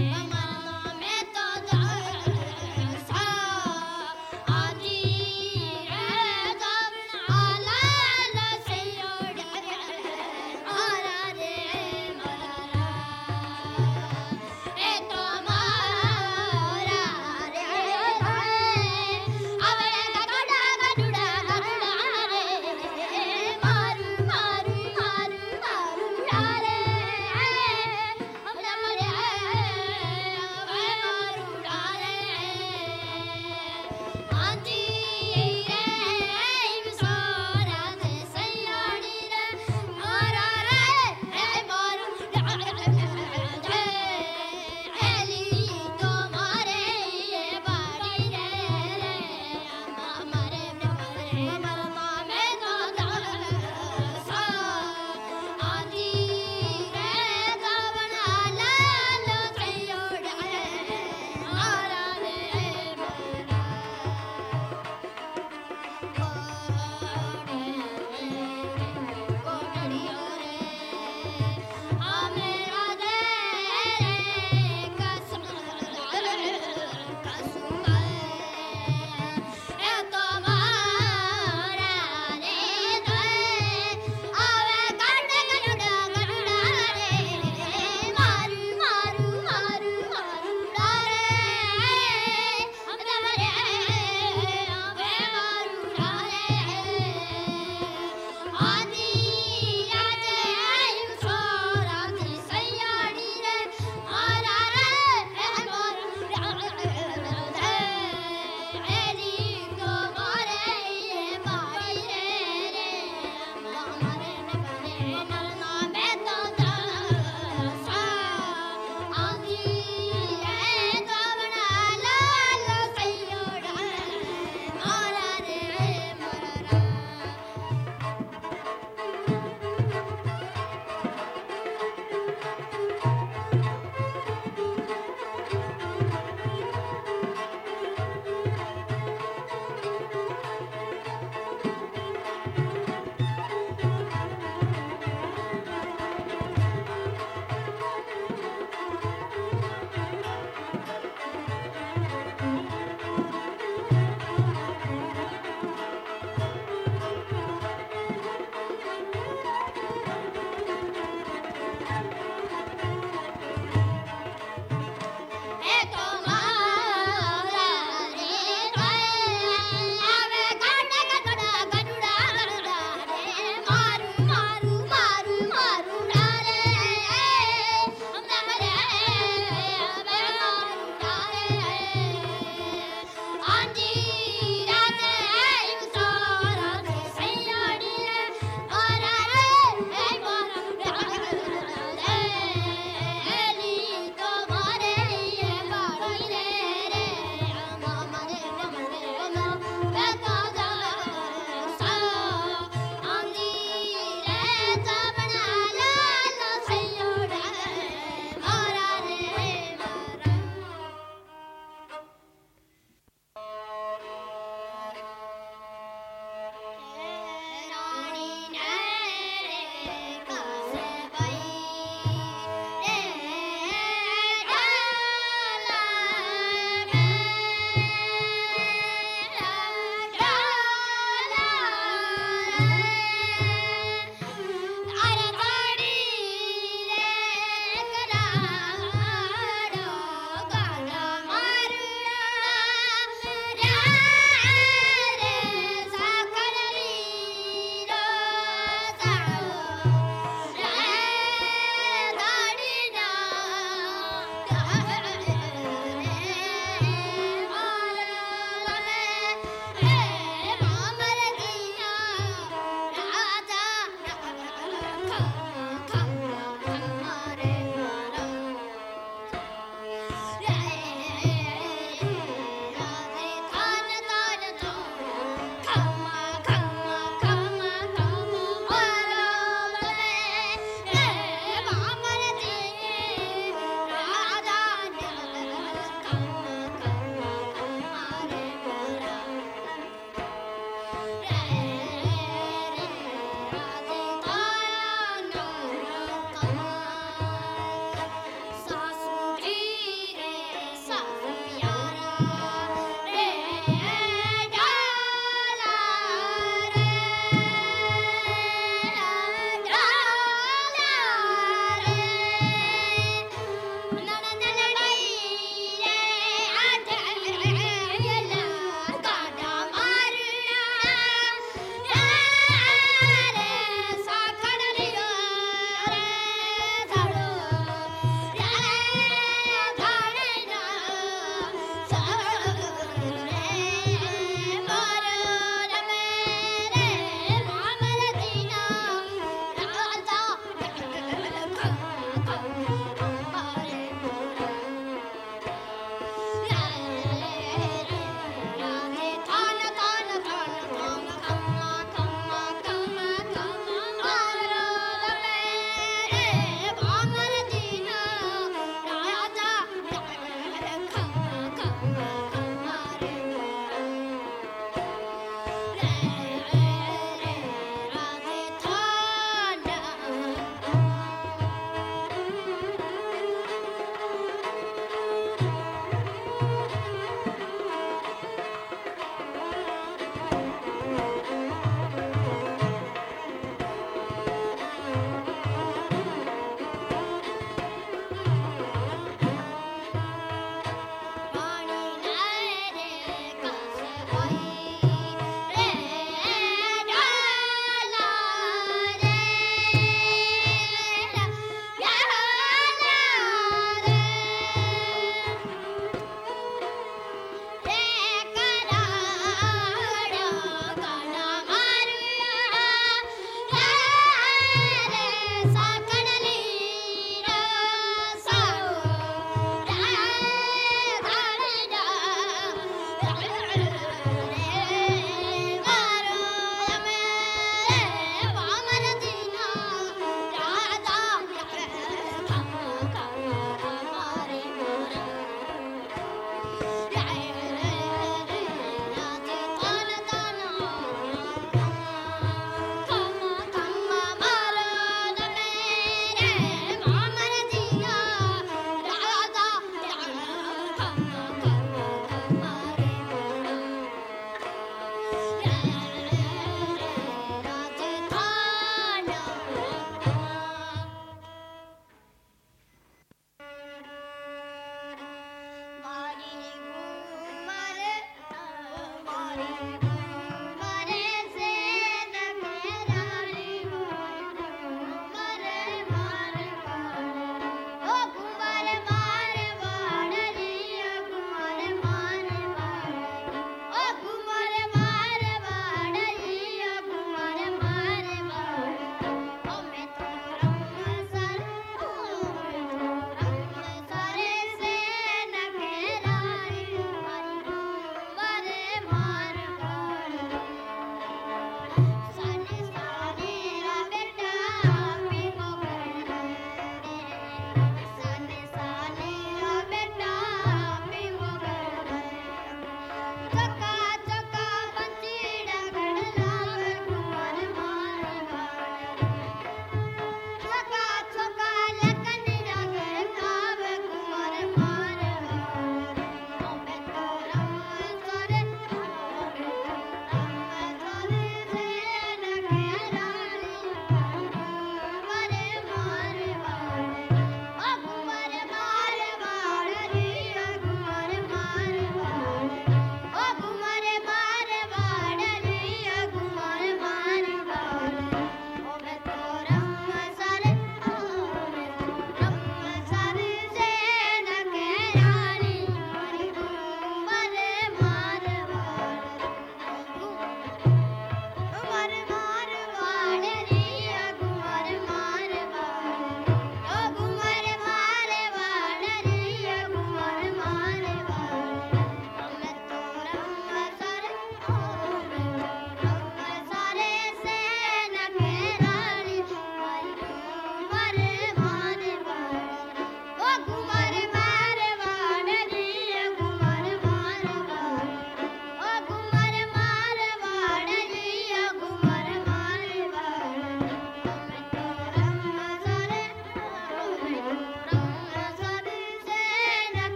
Hey.